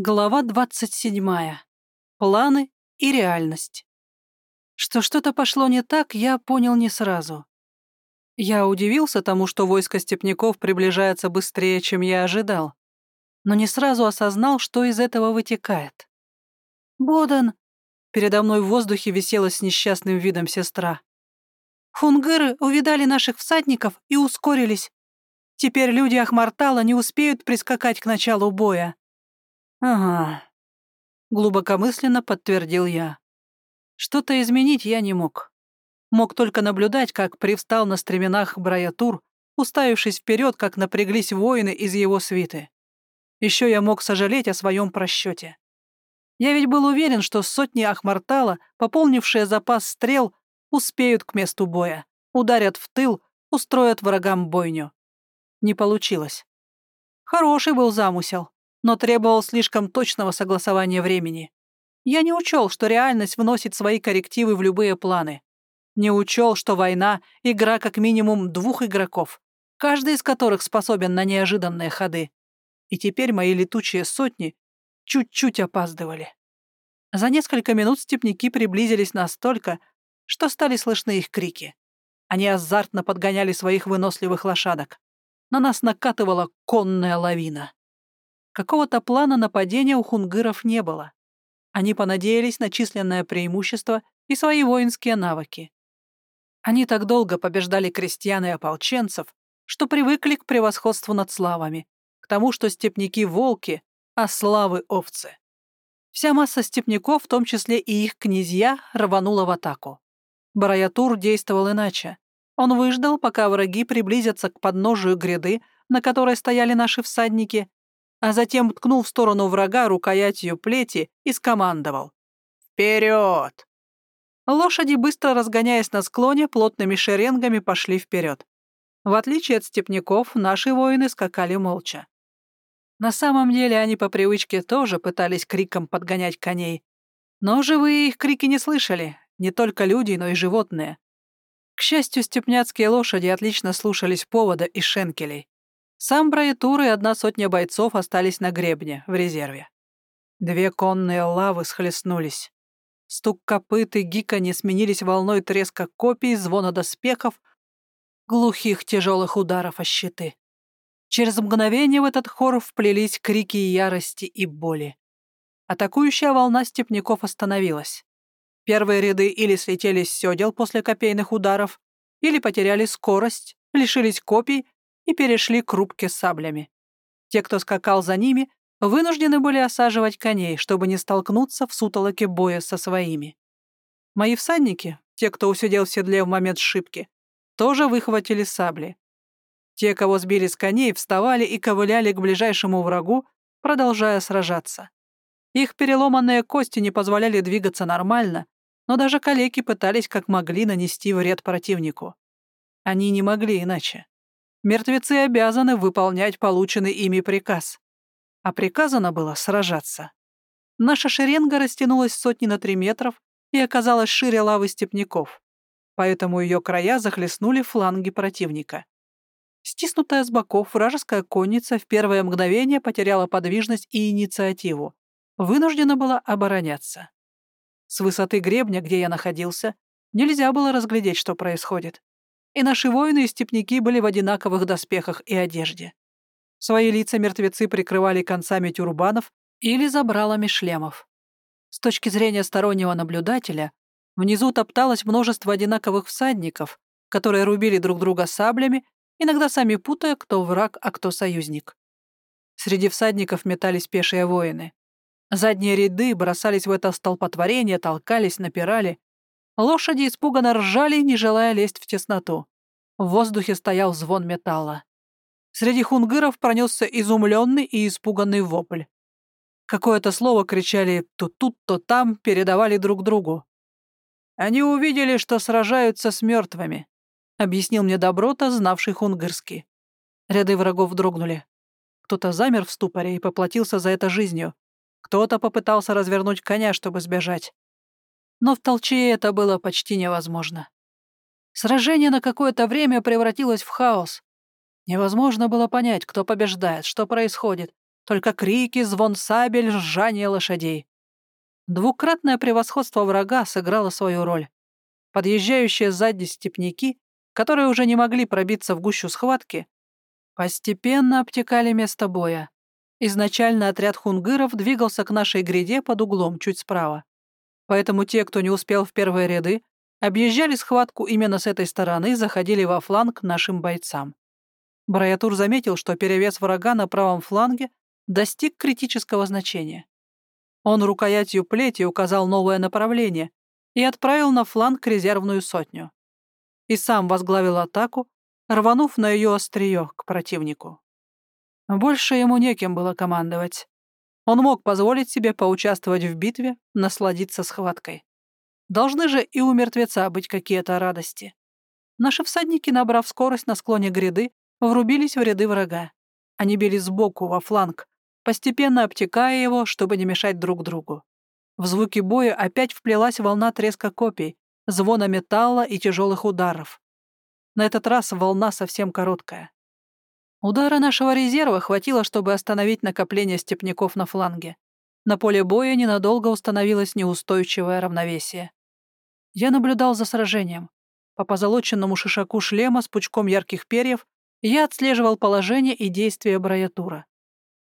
Глава 27. Планы и реальность. Что что-то пошло не так, я понял не сразу. Я удивился тому, что войско степняков приближается быстрее, чем я ожидал, но не сразу осознал, что из этого вытекает. «Бодан!» — передо мной в воздухе висела с несчастным видом сестра. «Хунгыры увидали наших всадников и ускорились. Теперь люди Ахмартала не успеют прискакать к началу боя». «Ага», — глубокомысленно подтвердил я. Что-то изменить я не мог. Мог только наблюдать, как привстал на стременах Браятур, уставившись вперед, как напряглись воины из его свиты. Еще я мог сожалеть о своем просчете. Я ведь был уверен, что сотни Ахмартала, пополнившие запас стрел, успеют к месту боя, ударят в тыл, устроят врагам бойню. Не получилось. Хороший был замысел но требовал слишком точного согласования времени. Я не учел, что реальность вносит свои коррективы в любые планы. Не учел, что война — игра как минимум двух игроков, каждый из которых способен на неожиданные ходы. И теперь мои летучие сотни чуть-чуть опаздывали. За несколько минут степняки приблизились настолько, что стали слышны их крики. Они азартно подгоняли своих выносливых лошадок. На нас накатывала конная лавина. Какого-то плана нападения у хунгыров не было. Они понадеялись на численное преимущество и свои воинские навыки. Они так долго побеждали крестьян и ополченцев, что привыкли к превосходству над славами, к тому, что степняки — волки, а славы — овцы. Вся масса степняков, в том числе и их князья, рванула в атаку. Бараятур действовал иначе. Он выждал, пока враги приблизятся к подножию гряды, на которой стояли наши всадники, а затем ткнул в сторону врага рукоятью плети и скомандовал. «Вперед!» Лошади, быстро разгоняясь на склоне, плотными шеренгами пошли вперед. В отличие от степняков, наши воины скакали молча. На самом деле они по привычке тоже пытались криком подгонять коней. Но живые их крики не слышали, не только люди, но и животные. К счастью, степняцкие лошади отлично слушались повода и шенкелей. Сам Браетур и одна сотня бойцов остались на гребне, в резерве. Две конные лавы схлестнулись. Стук копыт и гиканье сменились волной треска копий, звона доспехов, глухих тяжелых ударов о щиты. Через мгновение в этот хор вплелись крики ярости и боли. Атакующая волна степняков остановилась. Первые ряды или слетели с седел после копейных ударов, или потеряли скорость, лишились копий и перешли к рубке с саблями. Те, кто скакал за ними, вынуждены были осаживать коней, чтобы не столкнуться в сутолоке боя со своими. Мои всадники, те, кто усидел в седле в момент сшибки, тоже выхватили сабли. Те, кого сбили с коней, вставали и ковыляли к ближайшему врагу, продолжая сражаться. Их переломанные кости не позволяли двигаться нормально, но даже калеки пытались как могли нанести вред противнику. Они не могли иначе. Мертвецы обязаны выполнять полученный ими приказ. А приказано было сражаться. Наша шеренга растянулась сотни на три метров и оказалась шире лавы степняков, поэтому ее края захлестнули фланги противника. Стиснутая с боков вражеская конница в первое мгновение потеряла подвижность и инициативу, вынуждена была обороняться. С высоты гребня, где я находился, нельзя было разглядеть, что происходит и наши воины и степняки были в одинаковых доспехах и одежде. Свои лица мертвецы прикрывали концами тюрбанов или забралами шлемов. С точки зрения стороннего наблюдателя, внизу топталось множество одинаковых всадников, которые рубили друг друга саблями, иногда сами путая, кто враг, а кто союзник. Среди всадников метались пешие воины. Задние ряды бросались в это столпотворение, толкались, напирали. Лошади испуганно ржали, не желая лезть в тесноту. В воздухе стоял звон металла. Среди хунгыров пронесся изумленный и испуганный вопль. Какое-то слово кричали то тут, то там, передавали друг другу. Они увидели, что сражаются с мертвыми, объяснил мне Доброта, знавший хунгырский. Ряды врагов дрогнули. Кто-то замер в ступоре и поплатился за это жизнью. Кто-то попытался развернуть коня, чтобы сбежать но в толчее это было почти невозможно. Сражение на какое-то время превратилось в хаос. Невозможно было понять, кто побеждает, что происходит, только крики, звон сабель, ржание лошадей. Двукратное превосходство врага сыграло свою роль. Подъезжающие сзади степняки, которые уже не могли пробиться в гущу схватки, постепенно обтекали место боя. Изначально отряд хунгыров двигался к нашей гряде под углом, чуть справа. Поэтому те, кто не успел в первые ряды, объезжали схватку именно с этой стороны и заходили во фланг нашим бойцам. Браятур заметил, что перевес врага на правом фланге достиг критического значения. Он рукоятью плети указал новое направление и отправил на фланг резервную сотню. И сам возглавил атаку, рванув на ее острие к противнику. Больше ему некем было командовать. Он мог позволить себе поучаствовать в битве, насладиться схваткой. Должны же и у мертвеца быть какие-то радости. Наши всадники, набрав скорость на склоне гряды, врубились в ряды врага. Они били сбоку, во фланг, постепенно обтекая его, чтобы не мешать друг другу. В звуки боя опять вплелась волна треска копий, звона металла и тяжелых ударов. На этот раз волна совсем короткая. Удара нашего резерва хватило, чтобы остановить накопление степняков на фланге. На поле боя ненадолго установилось неустойчивое равновесие. Я наблюдал за сражением. По позолоченному шишаку шлема с пучком ярких перьев я отслеживал положение и действия Браятура.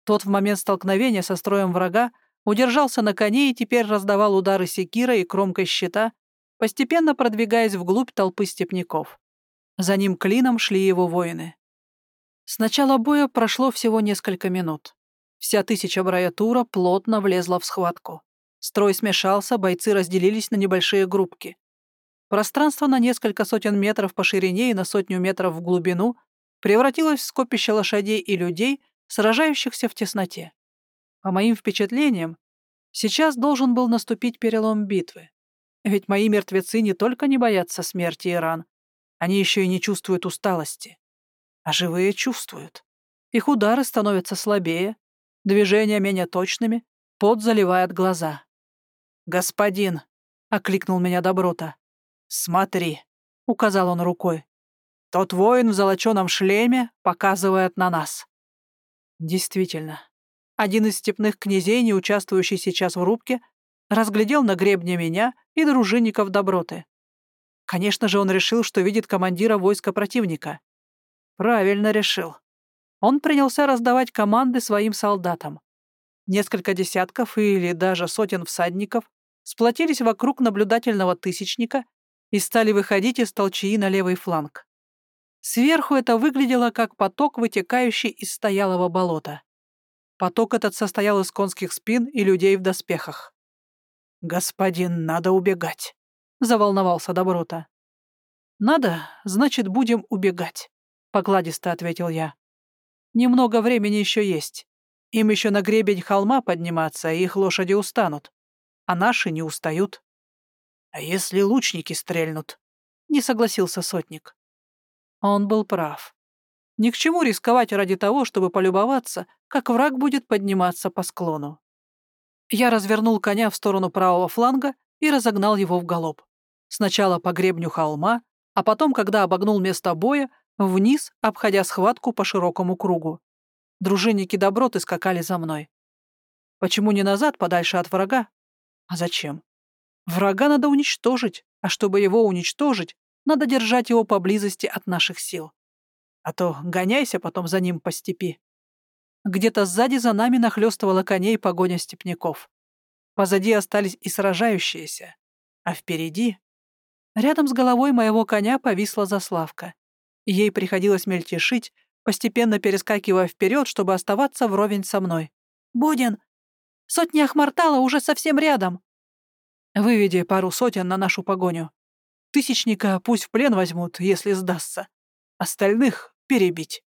Тот в момент столкновения со строем врага удержался на коне и теперь раздавал удары секира и кромкой щита, постепенно продвигаясь вглубь толпы степняков. За ним клином шли его воины. С начала боя прошло всего несколько минут. Вся тысяча Браятура плотно влезла в схватку. Строй смешался, бойцы разделились на небольшие группки. Пространство на несколько сотен метров по ширине и на сотню метров в глубину превратилось в скопище лошадей и людей, сражающихся в тесноте. По моим впечатлениям, сейчас должен был наступить перелом битвы. Ведь мои мертвецы не только не боятся смерти и ран, они еще и не чувствуют усталости а живые чувствуют. Их удары становятся слабее, движения менее точными, пот заливает глаза. «Господин!» — окликнул меня Доброта. «Смотри!» — указал он рукой. «Тот воин в золоченом шлеме показывает на нас». Действительно, один из степных князей, не участвующий сейчас в рубке, разглядел на гребне меня и дружинников Доброты. Конечно же, он решил, что видит командира войска противника. Правильно решил. Он принялся раздавать команды своим солдатам. Несколько десятков или даже сотен всадников сплотились вокруг наблюдательного тысячника и стали выходить из толчаи на левый фланг. Сверху это выглядело как поток, вытекающий из стоялого болота. Поток этот состоял из конских спин и людей в доспехах. «Господин, надо убегать», — заволновался Доброта. «Надо, значит, будем убегать». — покладисто ответил я. «Немного времени еще есть. Им еще на гребень холма подниматься, и их лошади устанут. А наши не устают». «А если лучники стрельнут?» — не согласился сотник. Он был прав. Ни к чему рисковать ради того, чтобы полюбоваться, как враг будет подниматься по склону. Я развернул коня в сторону правого фланга и разогнал его в галоп. Сначала по гребню холма, а потом, когда обогнул место боя, вниз, обходя схватку по широкому кругу. Дружинники доброты скакали за мной. Почему не назад, подальше от врага? А зачем? Врага надо уничтожить, а чтобы его уничтожить, надо держать его поблизости от наших сил. А то гоняйся потом за ним по степи. Где-то сзади за нами нахлёстывала коней погоня степняков. Позади остались и сражающиеся. А впереди... Рядом с головой моего коня повисла заславка. Ей приходилось мельтешить, постепенно перескакивая вперед, чтобы оставаться вровень со мной. «Будин! Сотни Ахмартала уже совсем рядом!» «Выведи пару сотен на нашу погоню. Тысячника пусть в плен возьмут, если сдастся. Остальных перебить».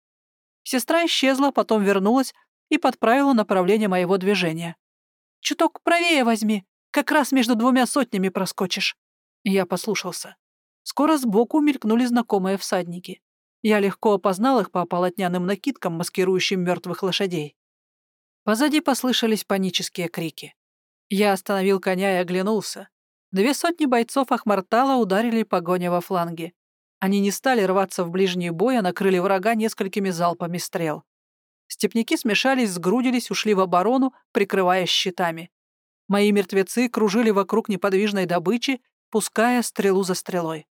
Сестра исчезла, потом вернулась и подправила направление моего движения. «Чуток правее возьми, как раз между двумя сотнями проскочишь». Я послушался. Скоро сбоку мелькнули знакомые всадники. Я легко опознал их по полотняным накидкам, маскирующим мертвых лошадей. Позади послышались панические крики. Я остановил коня и оглянулся. Две сотни бойцов Ахмартала ударили погоня во фланге. Они не стали рваться в ближний бой, а накрыли врага несколькими залпами стрел. Степняки смешались, сгрудились, ушли в оборону, прикрываясь щитами. Мои мертвецы кружили вокруг неподвижной добычи, пуская стрелу за стрелой.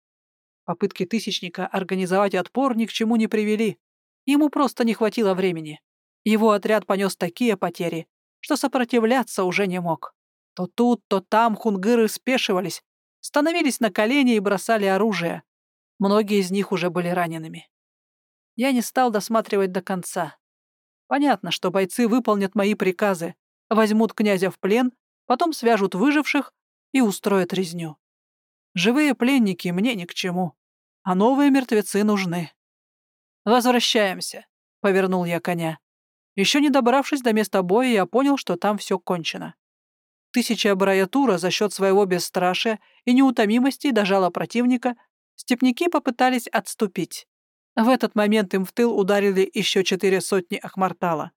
Попытки Тысячника организовать отпор ни к чему не привели. Ему просто не хватило времени. Его отряд понес такие потери, что сопротивляться уже не мог. То тут, то там хунгыры спешивались, становились на колени и бросали оружие. Многие из них уже были ранеными. Я не стал досматривать до конца. Понятно, что бойцы выполнят мои приказы, возьмут князя в плен, потом свяжут выживших и устроят резню. Живые пленники мне ни к чему, а новые мертвецы нужны. «Возвращаемся», — повернул я коня. Еще не добравшись до места боя, я понял, что там все кончено. Тысяча абраятура за счет своего бесстрашия и неутомимости дожала противника, степняки попытались отступить. В этот момент им в тыл ударили еще четыре сотни Ахмартала.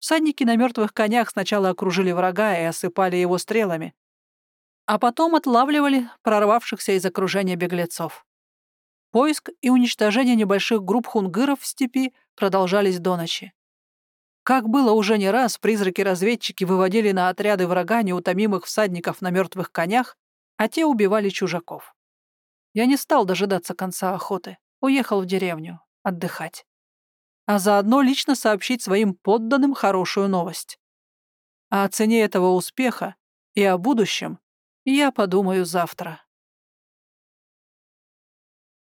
Всадники на мертвых конях сначала окружили врага и осыпали его стрелами, а потом отлавливали прорвавшихся из окружения беглецов. Поиск и уничтожение небольших групп хунгыров в степи продолжались до ночи. Как было уже не раз, призраки-разведчики выводили на отряды врага неутомимых всадников на мертвых конях, а те убивали чужаков. Я не стал дожидаться конца охоты уехал в деревню отдыхать. А заодно лично сообщить своим подданным хорошую новость. А о цене этого успеха и о будущем я подумаю завтра.